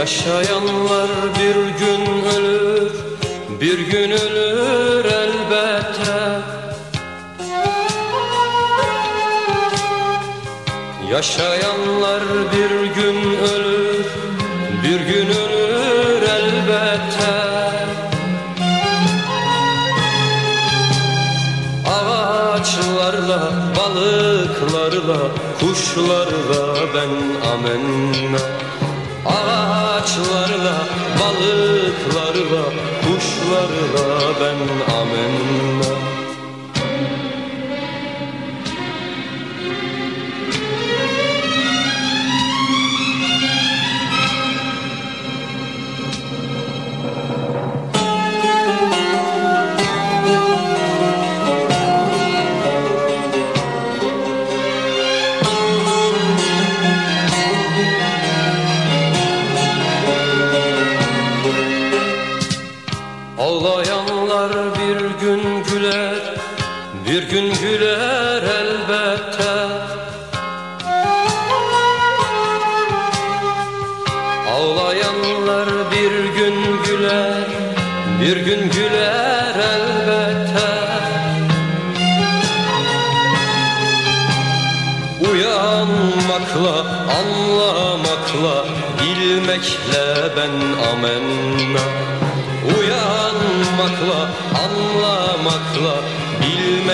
Yaşayanlar bir gün ölür, bir gün ölür elbette. Yaşayanlar bir gün ölür, bir gün ölür elbette. Ağaçlarla, balıklarla, kuşlarla ben amenna Ağaçlarla, balıklarla, kuşlarla ben amenna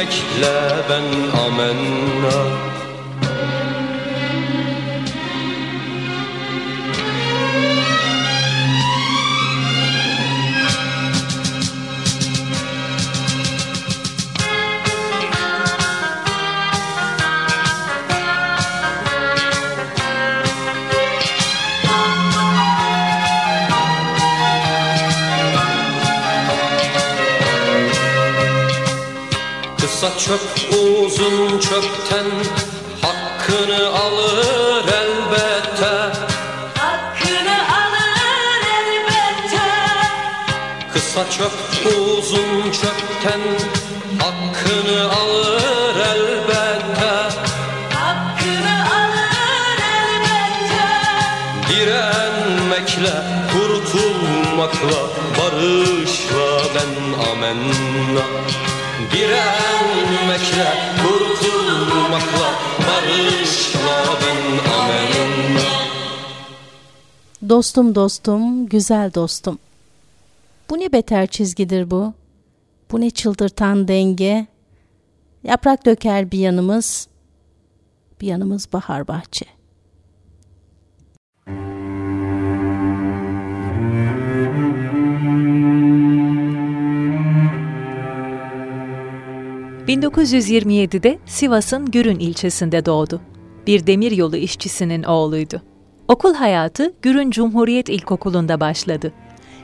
bilmekle ben amenna çöp uzun çöpten hakkını alır elbette. Hakkını alır elbette. Kısa çöp uzun çöpten hakkını alır elbette. Hakkını alır elbette. Direnmekle kurtulmakla barışla ben amenna. Direnmekle, Dostum dostum, güzel dostum. Bu ne beter çizgidir bu? Bu ne çıldırtan denge? Yaprak döker bir yanımız, bir yanımız bahar bahçe. 1927'de Sivas'ın Gürün ilçesinde doğdu. Bir demiryolu işçisinin oğluydu. Okul hayatı Gürün Cumhuriyet İlkokulu'nda başladı.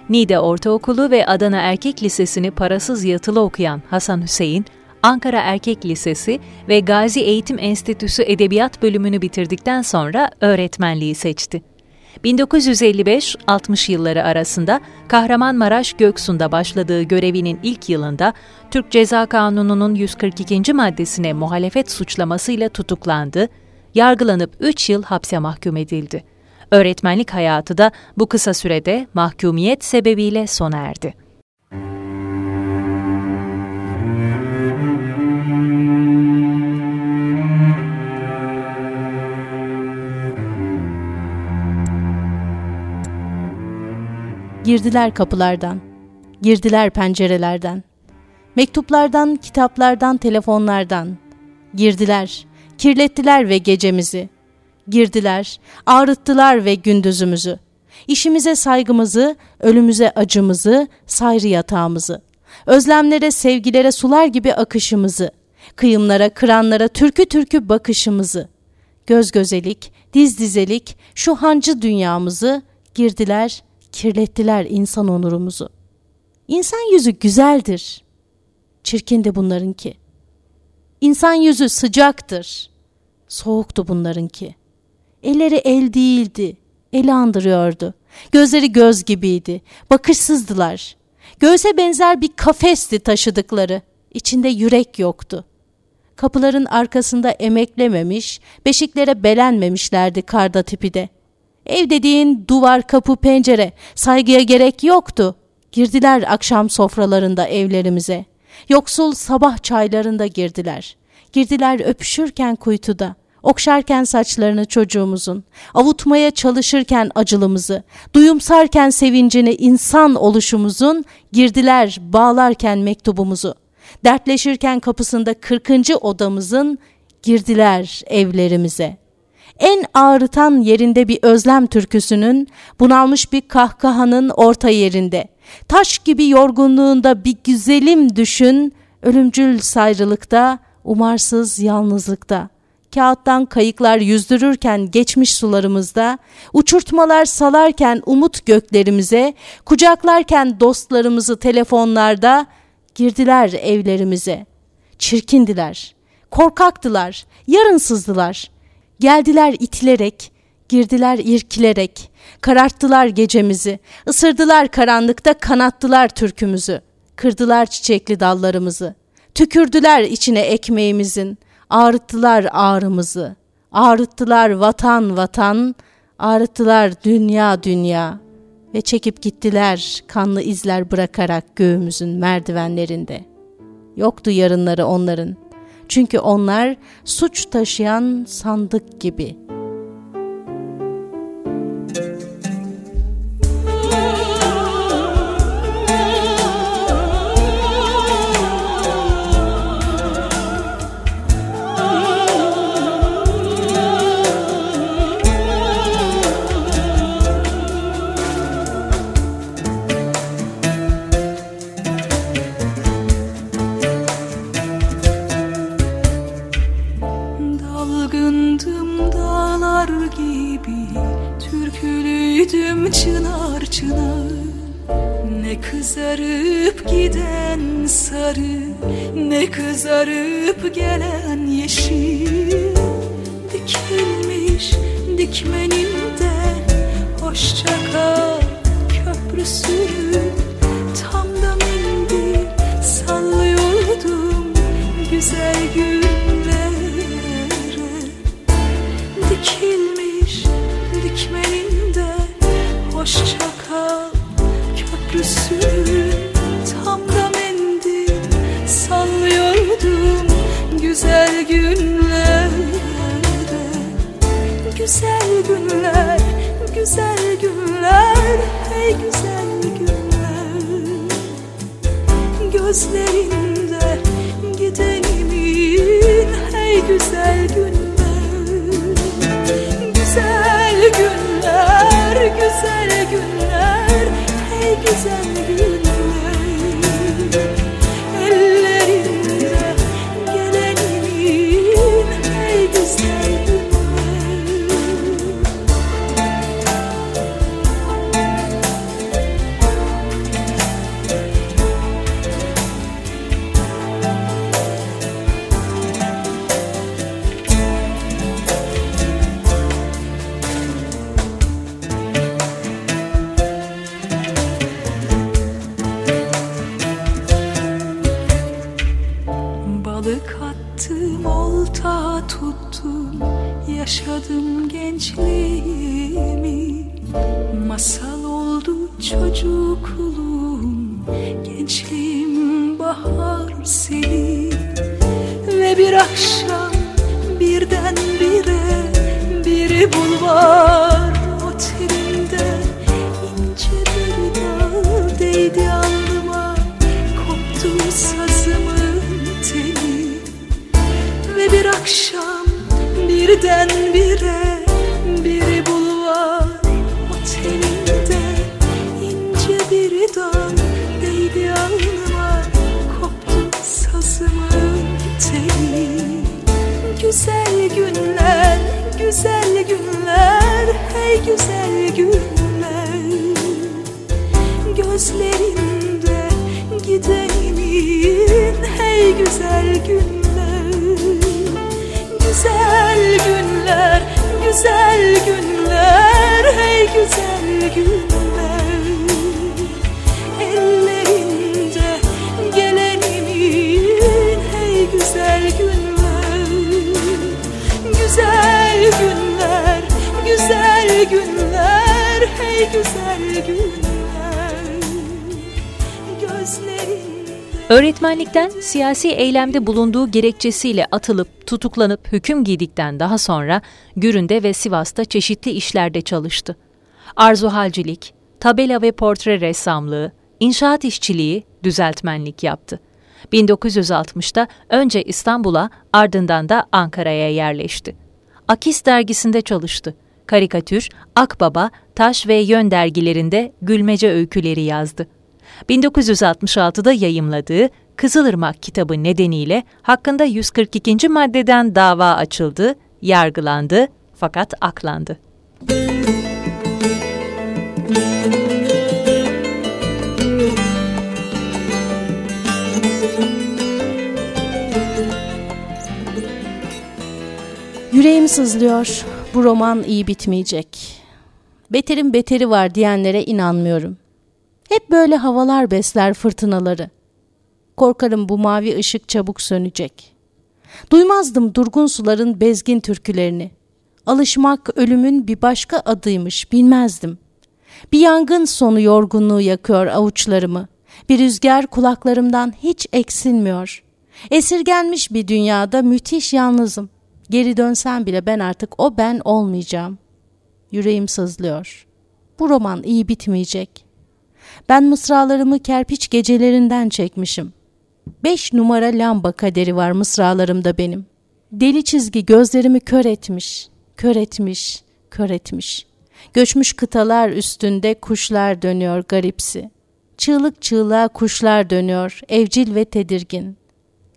Niğde Ortaokulu ve Adana Erkek Lisesi'ni parasız yatılı okuyan Hasan Hüseyin, Ankara Erkek Lisesi ve Gazi Eğitim Enstitüsü Edebiyat bölümünü bitirdikten sonra öğretmenliği seçti. 1955-60 yılları arasında Kahramanmaraş Göksu'nda başladığı görevinin ilk yılında Türk Ceza Kanunu'nun 142. maddesine muhalefet suçlamasıyla tutuklandı, yargılanıp 3 yıl hapse mahkum edildi. Öğretmenlik hayatı da bu kısa sürede mahkumiyet sebebiyle sona erdi. Girdiler kapılardan, girdiler pencerelerden, mektuplardan, kitaplardan, telefonlardan. Girdiler, kirlettiler ve gecemizi. Girdiler, ağrıttılar ve gündüzümüzü. İşimize saygımızı, ölümüze acımızı, sayrı yatağımızı. Özlemlere, sevgilere sular gibi akışımızı. Kıyımlara, kıranlara türkü türkü bakışımızı. Göz gözelik, diz dizelik, şu hancı dünyamızı girdiler, kirlettiler insan onurumuzu. İnsan yüzü güzeldir. Çirkin de bunlarınki. İnsan yüzü sıcaktır. Soğuktu bunlarınki. Elleri el değildi. Eli andırıyordu. Gözleri göz gibiydi. Bakışsızdılar. Göğse benzer bir kafesti taşıdıkları. İçinde yürek yoktu. Kapıların arkasında emeklememiş, beşiklere belenmemişlerdi karda tipide. Ev dediğin duvar, kapı, pencere, saygıya gerek yoktu. Girdiler akşam sofralarında evlerimize. Yoksul sabah çaylarında girdiler. Girdiler öpüşürken kuytuda, okşarken saçlarını çocuğumuzun, avutmaya çalışırken acılımızı, duyumsarken sevincini insan oluşumuzun, girdiler bağlarken mektubumuzu, dertleşirken kapısında kırkıncı odamızın, girdiler evlerimize.'' en ağrıtan yerinde bir özlem türküsünün, bunalmış bir kahkahanın orta yerinde. Taş gibi yorgunluğunda bir güzelim düşün, ölümcül sayrılıkta, umarsız yalnızlıkta. Kağıttan kayıklar yüzdürürken geçmiş sularımızda, uçurtmalar salarken umut göklerimize, kucaklarken dostlarımızı telefonlarda, girdiler evlerimize. Çirkindiler, korkaktılar, yarınsızdılar. Geldiler itilerek, girdiler irkilerek, kararttılar gecemizi, ısırdılar karanlıkta kanattılar türkümüzü, kırdılar çiçekli dallarımızı, tükürdüler içine ekmeğimizin, ağrıttılar ağrımızı, ağrıttılar vatan vatan, ağrıttılar dünya dünya ve çekip gittiler kanlı izler bırakarak göğümüzün merdivenlerinde. Yoktu yarınları onların, çünkü onlar suç taşıyan sandık gibi. Ne kızarıp giden sarı Ne kızarıp gelen yeşil. Dikilmiş dikmenimde Hoşça kal köprüsü Tam da mendil sallıyordum Güzel günlere Güzel günlere Güzel günler, güzel günler Hey güzel günler. Gözlerinde gidenimin Hey güzel günler. Güzel günler, güzel günler Hey güzel günler hey güzel günler. Güzel günler, güzel günler, hey güzel günler. Ellerinde gelenimin hey güzel günler. Güzel günler, güzel günler, hey güzel Öğretmenlikten siyasi eylemde bulunduğu gerekçesiyle atılıp tutuklanıp hüküm giydikten daha sonra Gürün'de ve Sivas'ta çeşitli işlerde çalıştı. Arzuhalcilik, tabela ve portre ressamlığı, inşaat işçiliği, düzeltmenlik yaptı. 1960'da önce İstanbul'a ardından da Ankara'ya yerleşti. Akis dergisinde çalıştı. Karikatür, Akbaba, Taş ve Yön dergilerinde gülmece öyküleri yazdı. 1966'da yayımladığı Kızılırmak kitabı nedeniyle hakkında 142. maddeden dava açıldı, yargılandı fakat aklandı. Yüreğim sızlıyor. Bu roman iyi bitmeyecek. Beterin beteri var diyenlere inanmıyorum. Hep böyle havalar besler fırtınaları. Korkarım bu mavi ışık çabuk sönecek. Duymazdım durgun suların bezgin türkülerini. Alışmak ölümün bir başka adıymış bilmezdim. Bir yangın sonu yorgunluğu yakıyor avuçlarımı. Bir rüzgar kulaklarımdan hiç eksilmiyor. Esirgenmiş bir dünyada müthiş yalnızım. Geri dönsem bile ben artık o ben olmayacağım. Yüreğim sızlıyor. Bu roman iyi bitmeyecek. Ben mısralarımı kerpiç gecelerinden çekmişim. Beş numara lamba kaderi var mısralarımda benim. Deli çizgi gözlerimi kör etmiş, kör etmiş, kör etmiş. Göçmüş kıtalar üstünde kuşlar dönüyor garipsi. Çığlık çığlığa kuşlar dönüyor, evcil ve tedirgin.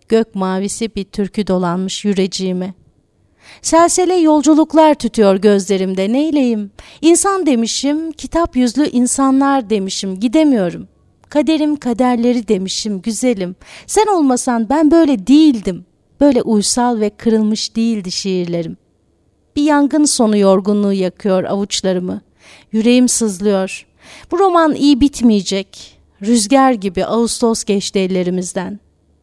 Gök mavisi bir türkü dolanmış yüreciğime. Selsele yolculuklar tütüyor gözlerimde neyleyim? İnsan demişim, kitap yüzlü insanlar demişim, gidemiyorum. Kaderim kaderleri demişim, güzelim. Sen olmasan ben böyle değildim. Böyle uysal ve kırılmış değildi şiirlerim. Bir yangın sonu yorgunluğu yakıyor avuçlarımı. Yüreğim sızlıyor. Bu roman iyi bitmeyecek. Rüzgar gibi Ağustos geçti ellerimizden.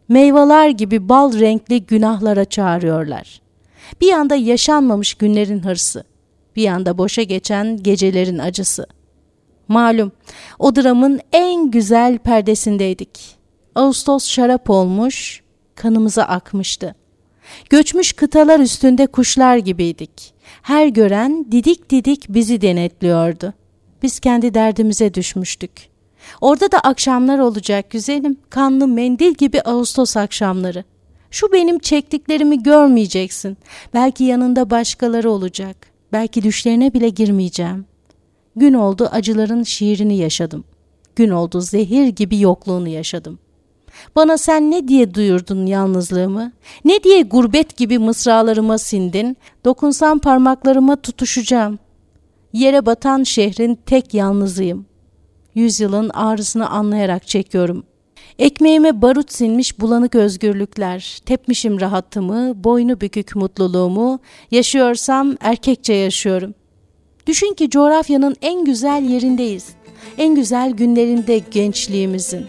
Meyveler gibi bal renkli günahlara çağırıyorlar. Bir yanda yaşanmamış günlerin hırsı, bir yanda boşa geçen gecelerin acısı. Malum o dramın en güzel perdesindeydik. Ağustos şarap olmuş, kanımıza akmıştı. Göçmüş kıtalar üstünde kuşlar gibiydik. Her gören didik didik bizi denetliyordu. Biz kendi derdimize düşmüştük. Orada da akşamlar olacak güzelim, kanlı mendil gibi Ağustos akşamları. Şu benim çektiklerimi görmeyeceksin. Belki yanında başkaları olacak. Belki düşlerine bile girmeyeceğim. Gün oldu acıların şiirini yaşadım. Gün oldu zehir gibi yokluğunu yaşadım. Bana sen ne diye duyurdun yalnızlığımı? Ne diye gurbet gibi mısralarıma sindin? Dokunsam parmaklarıma tutuşacağım. Yere batan şehrin tek yalnızıyım. Yüzyılın ağrısını anlayarak çekiyorum. Ekmeğime barut sinmiş bulanık özgürlükler, tepmişim rahatımı, boynu bükük mutluluğumu, yaşıyorsam erkekçe yaşıyorum. Düşün ki coğrafyanın en güzel yerindeyiz. En güzel günlerinde gençliğimizin.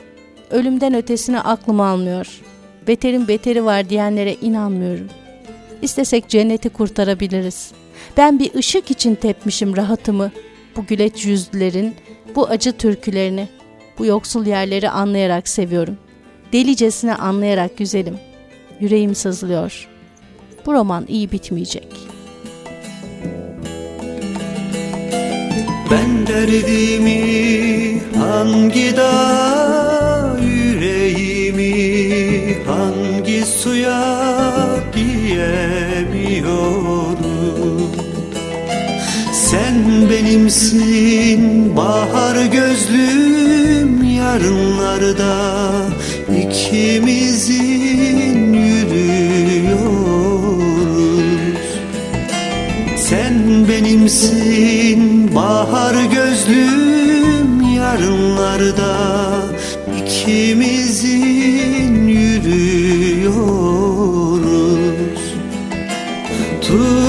Ölümden ötesini aklım almıyor. Beterin beteri var diyenlere inanmıyorum. İstesek cenneti kurtarabiliriz. Ben bir ışık için tepmişim rahatımı. bu güleç yüzlülerin, bu acı türkülerini, bu yoksul yerleri anlayarak seviyorum. Delicesine anlayarak güzelim. Yüreğim sızlıyor. Bu roman iyi bitmeyecek. Ben derdimi hangi dağ yüreğimi hangi suya diyemiyorum Sen benimsin bahar gözlüm yarınlarda ikimizin yürüyoruz. Sen benimsin bahar gözlüm yarınlarda ikimizin yürüyoruz. Turnalar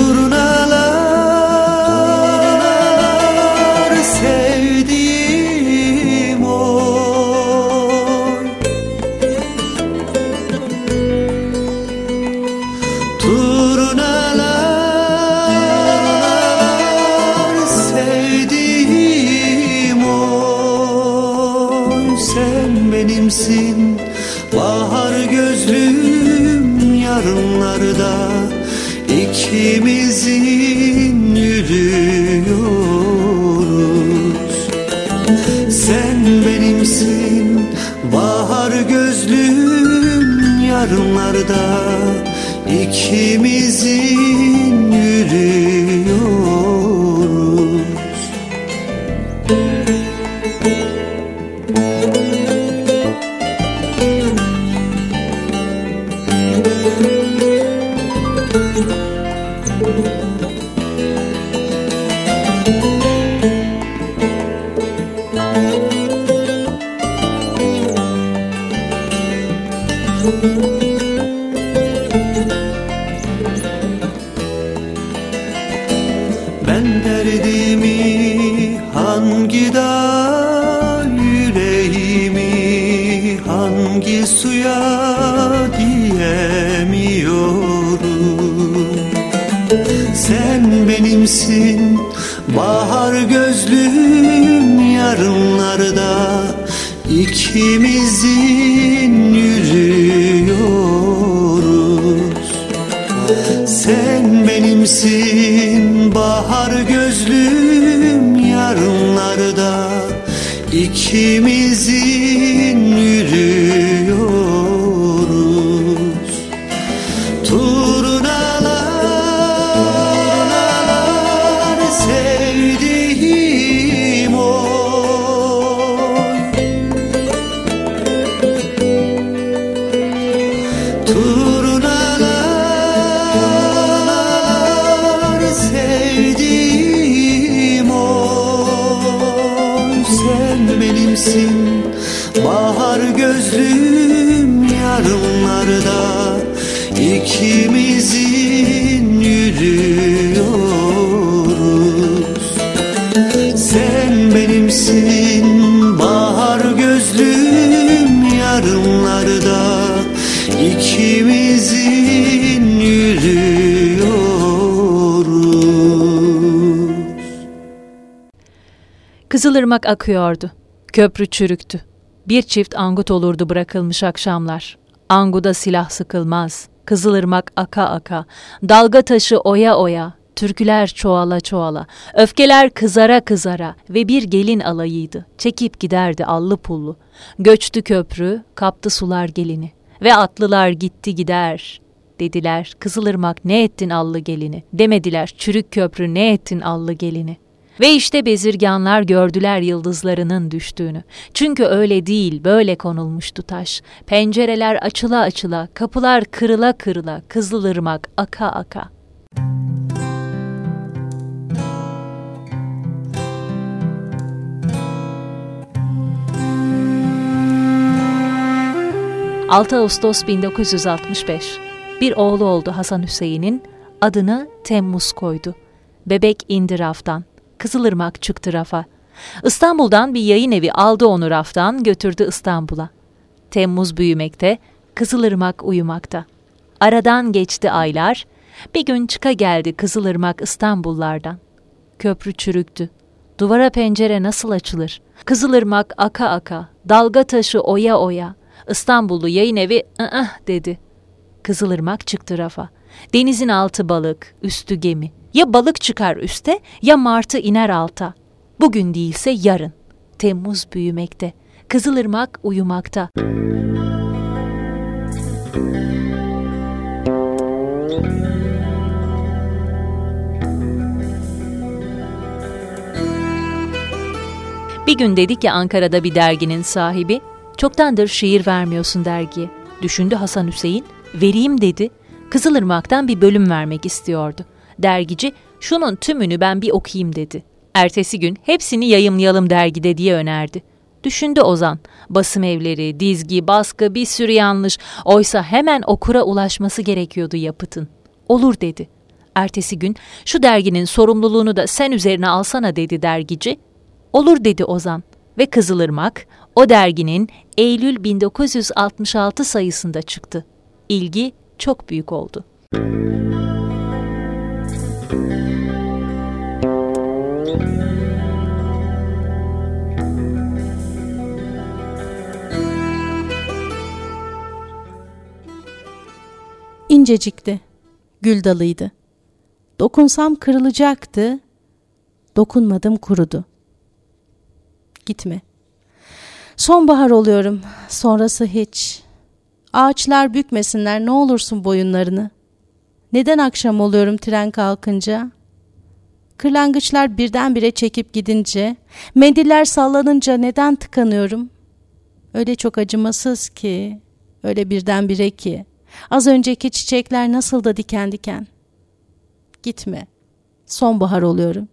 benimsin bahar gözlüm yarınlarda ikimizin yürüyoruz. Sen benimsin bahar gözlüm yarınlarda ikimizin yürüyoruz. Kızılırmak akıyordu. Köprü çürüktü. Bir çift angut olurdu bırakılmış akşamlar. Anguda silah sıkılmaz. Kızılırmak aka aka. Dalga taşı oya oya. Türküler çoğala çoğala. Öfkeler kızara kızara. Ve bir gelin alayıydı. Çekip giderdi allı pullu. Göçtü köprü, kaptı sular gelini. Ve atlılar gitti gider. Dediler, Kızılırmak ne ettin allı gelini? Demediler, çürük köprü ne ettin allı gelini? Ve işte bezirganlar gördüler yıldızlarının düştüğünü. Çünkü öyle değil, böyle konulmuştu taş. Pencereler açıla açıla, kapılar kırıla kırıla, kızılırmak aka aka. ...6 Ağustos 1965... ...bir oğlu oldu Hasan Hüseyin'in... ...adını Temmuz koydu. Bebek indi raftan. Kızılırmak çıktı rafa. İstanbul'dan bir yayın evi aldı onu raftan götürdü İstanbul'a. Temmuz büyümekte, Kızılırmak uyumakta. Aradan geçti aylar, bir gün çıka geldi Kızılırmak İstanbullardan. Köprü çürüktü, Duvara pencere nasıl açılır? Kızılırmak aka aka, dalga taşı oya oya. İstanbullu yayın evi ı dedi. Kızılırmak çıktı rafa. Denizin altı balık, üstü gemi. Ya balık çıkar üste ya martı iner alta. Bugün değilse yarın. Temmuz büyümekte. Kızılırmak uyumakta. Bir gün dedi ki Ankara'da bir derginin sahibi, çoktandır şiir vermiyorsun dergiye. Düşündü Hasan Hüseyin, vereyim dedi. Kızılırmak'tan bir bölüm vermek istiyordu. Dergici, şunun tümünü ben bir okuyayım dedi. Ertesi gün hepsini yayımlayalım dergide diye önerdi. Düşündü Ozan. Basım evleri, dizgi, baskı bir sürü yanlış. Oysa hemen okura ulaşması gerekiyordu yapıtın. Olur dedi. Ertesi gün şu derginin sorumluluğunu da sen üzerine alsana dedi dergici. Olur dedi Ozan ve Kızılırmak o derginin Eylül 1966 sayısında çıktı. İlgi çok büyük oldu. İncecikti, gül dalıydı. Dokunsam kırılacaktı, dokunmadım kurudu. Gitme. Sonbahar oluyorum, sonrası hiç. Ağaçlar bükmesinler ne olursun boyunlarını. Neden akşam oluyorum tren kalkınca? Kırlangıçlar birdenbire çekip gidince, mendiller sallanınca neden tıkanıyorum? Öyle çok acımasız ki, öyle birdenbire ki. Az önceki çiçekler nasıl da diken diken. Gitme. Sonbahar oluyorum.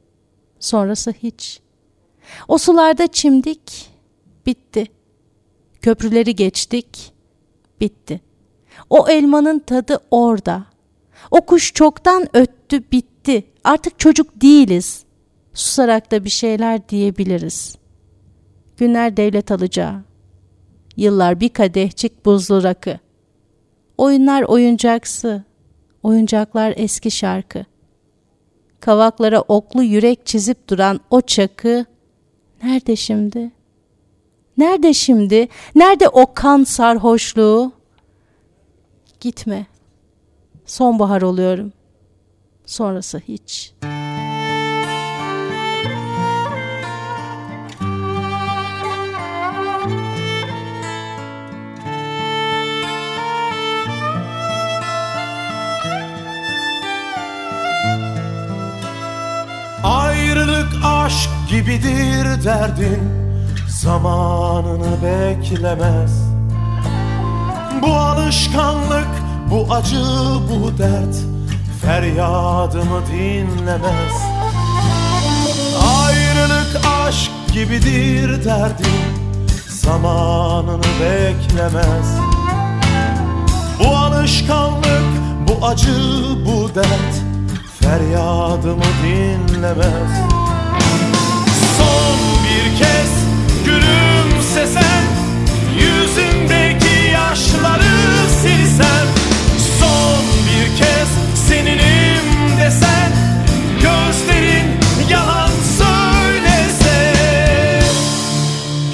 Sonrası hiç. O sularda çimdik. Bitti. Köprüleri geçtik. Bitti. O elmanın tadı orada. O kuş çoktan öttü bitti. Artık çocuk değiliz. Susarak da bir şeyler diyebiliriz. Günler devlet alacağı. Yıllar bir kadehçik buzlu rakı. Oyunlar oyuncaksı, oyuncaklar eski şarkı. Kavaklara oklu yürek çizip duran o çakı nerede şimdi? Nerede şimdi? Nerede o kan sarhoşluğu? Gitme. Sonbahar oluyorum. Sonrası hiç.'' Ayrılık aşk gibidir derdin Zamanını beklemez. Bu alışkanlık, bu acı, bu dert Feryadımı dinlemez. Ayrılık aşk gibidir derdin Zamanını beklemez. Bu alışkanlık, bu acı, bu dert feryadımı dinlemez Son bir kez gülümsesen Yüzündeki yaşları silsen. Son bir kez seninim desen Gözlerin yalan söylese.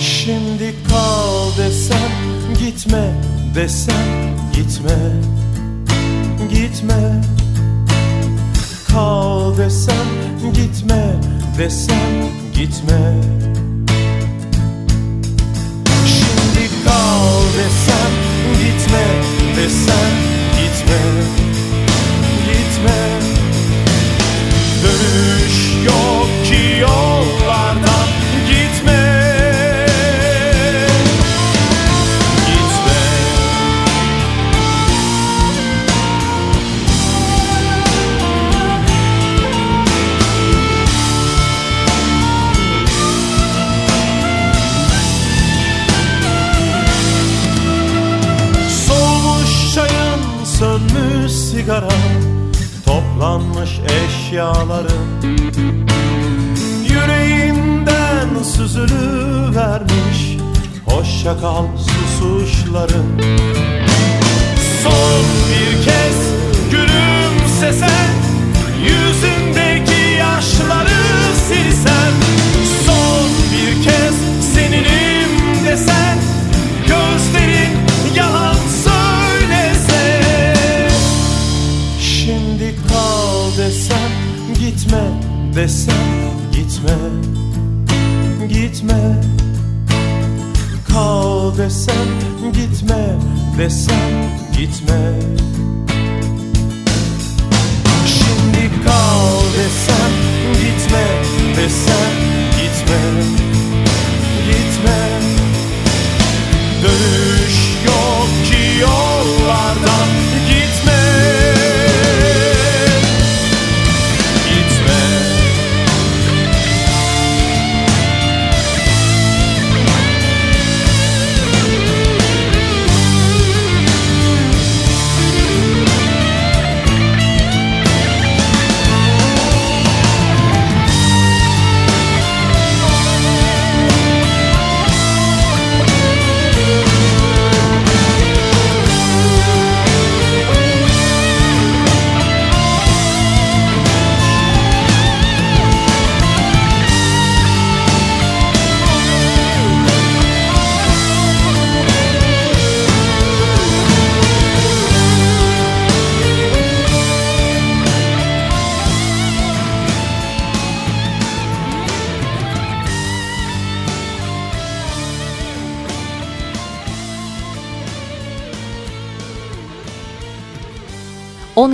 Şimdi kal desem gitme desem gitme Gitme. Kal desem gitme desem gitme. Şimdi kal desem gitme desem gitme. Gitme. Dönüş yok ki yollardan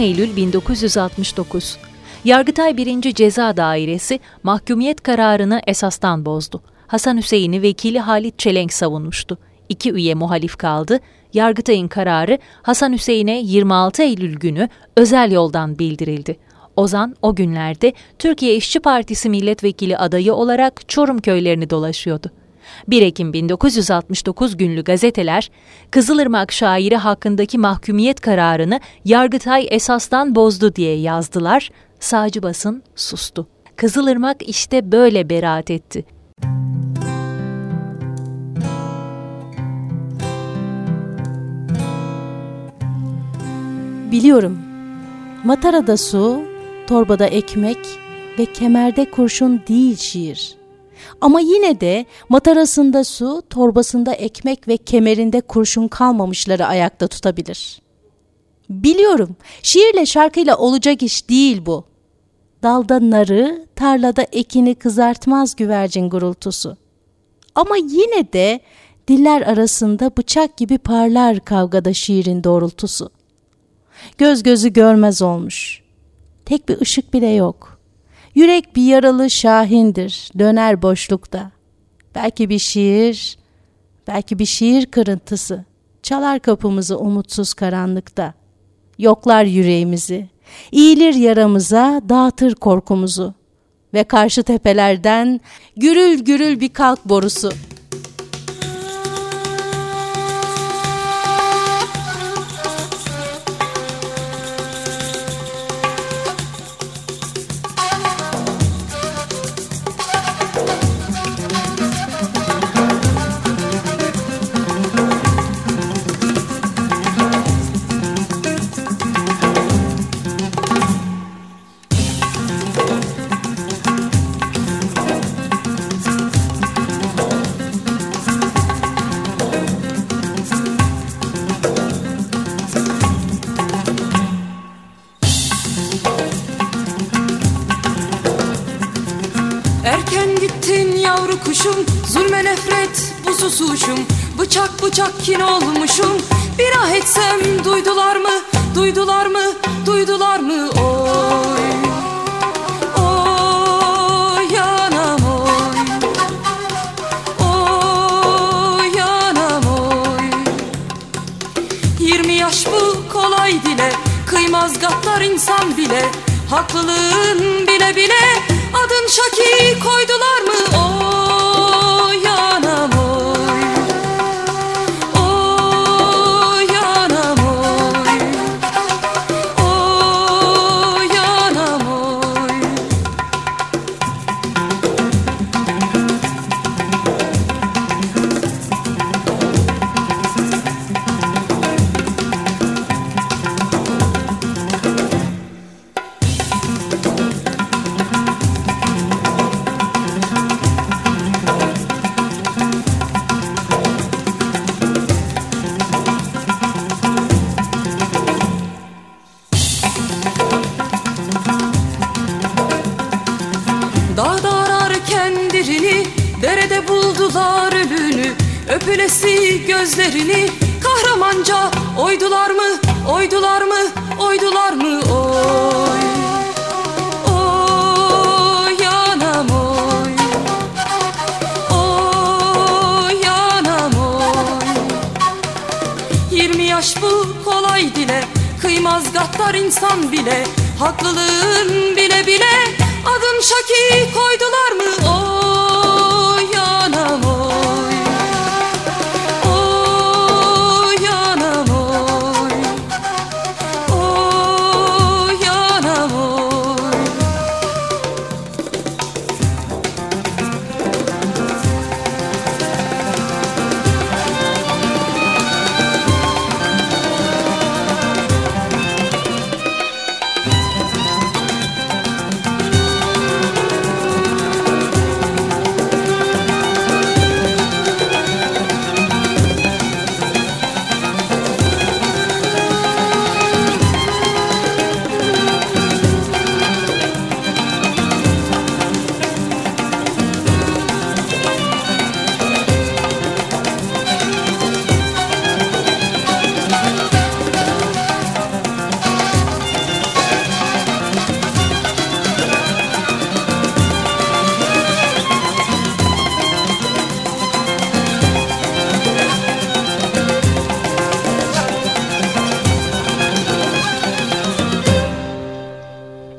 Eylül 1969. Yargıtay 1. Ceza Dairesi mahkumiyet kararını esastan bozdu. Hasan Hüseyin'i vekili Halit Çelenk savunmuştu. İki üye muhalif kaldı. Yargıtay'ın kararı Hasan Hüseyin'e 26 Eylül günü özel yoldan bildirildi. Ozan o günlerde Türkiye İşçi Partisi milletvekili adayı olarak Çorum köylerini dolaşıyordu. 1 Ekim 1969 günlü gazeteler, Kızılırmak şairi hakkındaki mahkumiyet kararını Yargıtay esastan bozdu diye yazdılar, sağcı basın sustu. Kızılırmak işte böyle beraat etti. Biliyorum. Matarada su, torbada ekmek ve kemerde kurşun değil şiir. Ama yine de matarasında su, torbasında ekmek ve kemerinde kurşun kalmamışları ayakta tutabilir. Biliyorum, şiirle şarkıyla olacak iş değil bu. Dalda narı, tarlada ekini kızartmaz güvercin gurultusu. Ama yine de diller arasında bıçak gibi parlar kavgada şiirin doğrultusu. Göz gözü görmez olmuş. Tek bir ışık bile yok. Yürek bir yaralı şahindir, döner boşlukta. Belki bir şiir, belki bir şiir kırıntısı. Çalar kapımızı umutsuz karanlıkta. Yoklar yüreğimizi, iyilir yaramıza, dağıtır korkumuzu. Ve karşı tepelerden gürül gürül bir kalk borusu.'' Kıymaz gattar insan bile Haklılığın bile bile. Adın Şaki koydular Kıymaz gaddar insan bile Haklılığın bile bile Adın Şaki koydular mı? Oy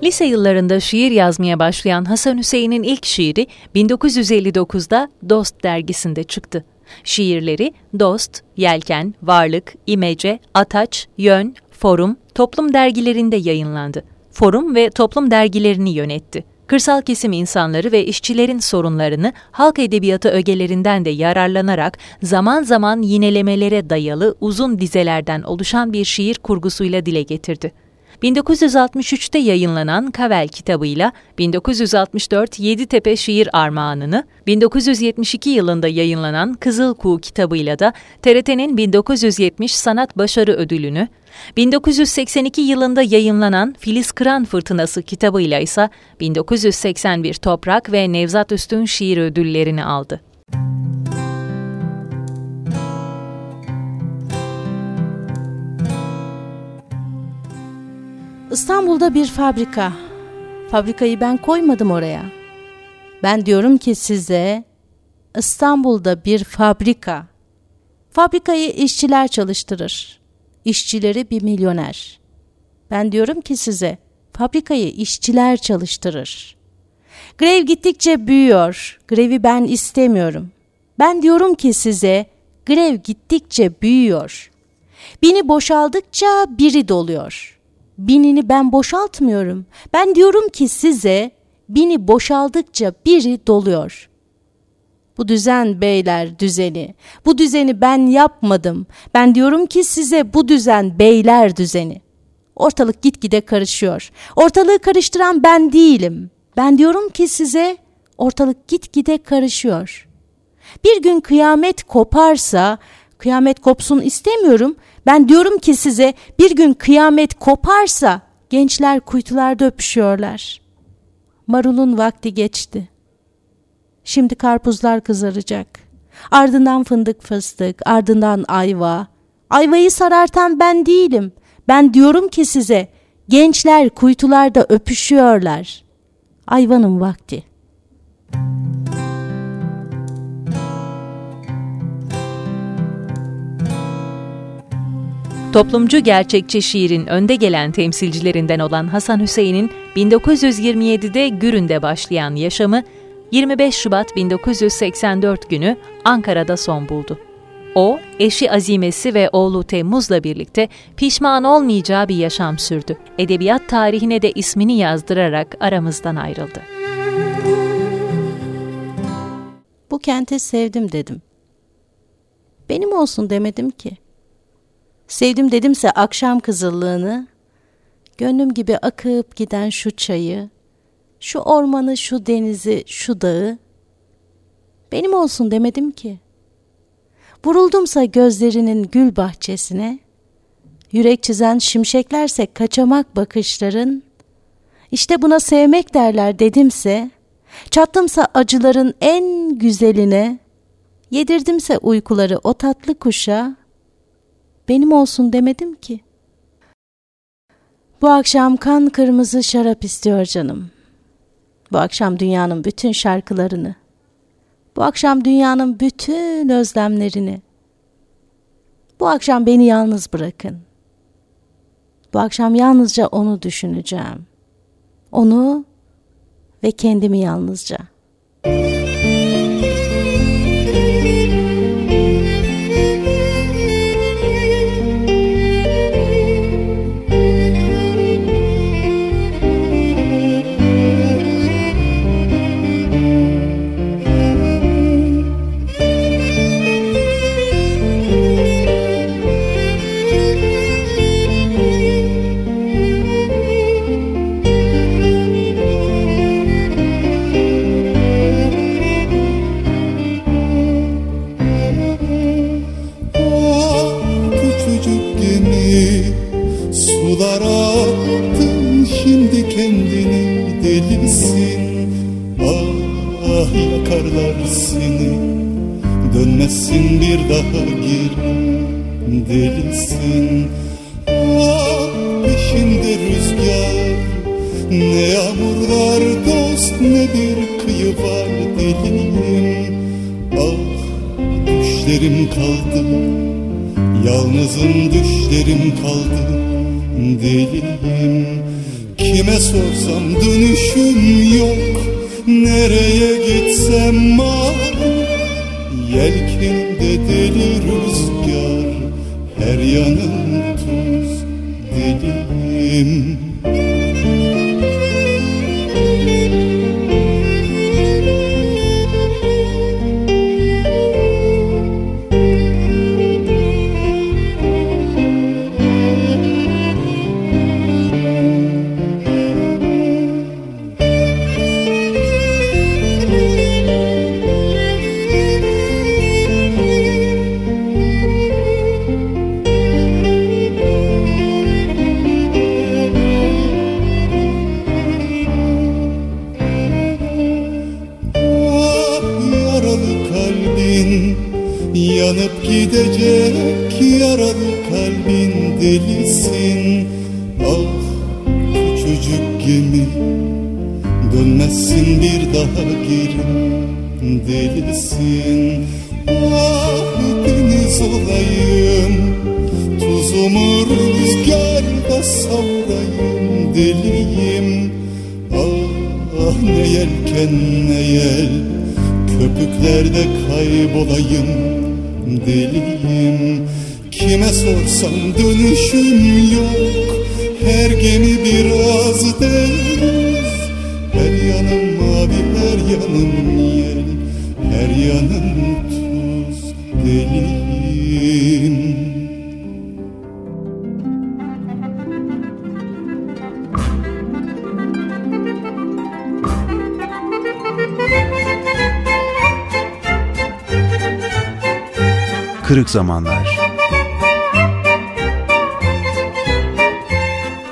Lise yıllarında şiir yazmaya başlayan Hasan Hüseyin'in ilk şiiri 1959'da Dost dergisinde çıktı. Şiirleri Dost, Yelken, Varlık, İmece, Ataç, Yön, Forum, Toplum dergilerinde yayınlandı. Forum ve Toplum dergilerini yönetti. Kırsal kesim insanları ve işçilerin sorunlarını halk edebiyatı ögelerinden de yararlanarak zaman zaman yinelemelere dayalı uzun dizelerden oluşan bir şiir kurgusuyla dile getirdi. 1963'te yayınlanan Kavel kitabıyla 1964 Yeditepe Şiir Armağanını, 1972 yılında yayınlanan Kızıl Kuğu kitabıyla da TRT'nin 1970 Sanat Başarı Ödülünü, 1982 yılında yayınlanan Filiz Kıran Fırtınası kitabıyla ise 1981 Toprak ve Nevzat Üstün Şiir Ödüllerini aldı. İstanbul'da bir fabrika. Fabrikayı ben koymadım oraya. Ben diyorum ki size İstanbul'da bir fabrika. Fabrikayı işçiler çalıştırır. İşçileri bir milyoner. Ben diyorum ki size fabrikayı işçiler çalıştırır. Grev gittikçe büyüyor. Grevi ben istemiyorum. Ben diyorum ki size grev gittikçe büyüyor. Bini boşaldıkça biri doluyor. Binini ben boşaltmıyorum. Ben diyorum ki size bini boşaldıkça biri doluyor. Bu düzen beyler düzeni. Bu düzeni ben yapmadım. Ben diyorum ki size bu düzen beyler düzeni. Ortalık gitgide karışıyor. Ortalığı karıştıran ben değilim. Ben diyorum ki size ortalık gitgide karışıyor. Bir gün kıyamet koparsa, kıyamet kopsun istemiyorum. Ben diyorum ki size bir gün kıyamet koparsa gençler kuytularda öpüşüyorlar. Marulun vakti geçti. Şimdi karpuzlar kızaracak. Ardından fındık fıstık, ardından ayva. Ayvayı sarartan ben değilim. Ben diyorum ki size gençler kuytularda öpüşüyorlar. Ayvanın vakti. Toplumcu gerçekçi şiirin önde gelen temsilcilerinden olan Hasan Hüseyin'in 1927'de Gürün'de başlayan yaşamı 25 Şubat 1984 günü Ankara'da son buldu. O, eşi Azimesi ve oğlu Temmuz'la birlikte pişman olmayacağı bir yaşam sürdü. Edebiyat tarihine de ismini yazdırarak aramızdan ayrıldı. Bu kenti sevdim dedim. Benim olsun demedim ki. Sevdim dedimse akşam kızıllığını, gönlüm gibi akıp giden şu çayı, şu ormanı, şu denizi, şu dağı. Benim olsun demedim ki. Vuruldumsa gözlerinin gül bahçesine, yürek çizen şimşeklerse kaçamak bakışların, işte buna sevmek derler dedimse, çattımsa acıların en güzeline, Yedirdimse uykuları o tatlı kuşa, benim olsun demedim ki. Bu akşam kan kırmızı şarap istiyor canım. Bu akşam dünyanın bütün şarkılarını, bu akşam dünyanın bütün özlemlerini, bu akşam beni yalnız bırakın. Bu akşam yalnızca onu düşüneceğim. Onu ve kendimi yalnızca. Daha geri delisin. Ah peşinde rüzgar. Ne yağmurlar dost ne bir kıyı var deliyim Ah düşlerim kaldı. Yalnızım düşlerim kaldı Deliyim Kime sorsam dönüşüm yok. Nereye gitsem ah Yelkenimde deli rüzgar Her yanım tuz Deliyim delisin. Ah küçücük gemi. Dönmezsin bir daha geri delisin. Ah deniz olayım. Tuzumu rüzgarda savrayım. Deliyim. Ah ne yelken ne yel. Köpüklerde kaybolayım. Deliyim Kime sorsam dönüşüm yok. Her gemi biraz deniz. Her yanım mavi her yanım yel Her yanım tuz deliyim Kırık Zamanlar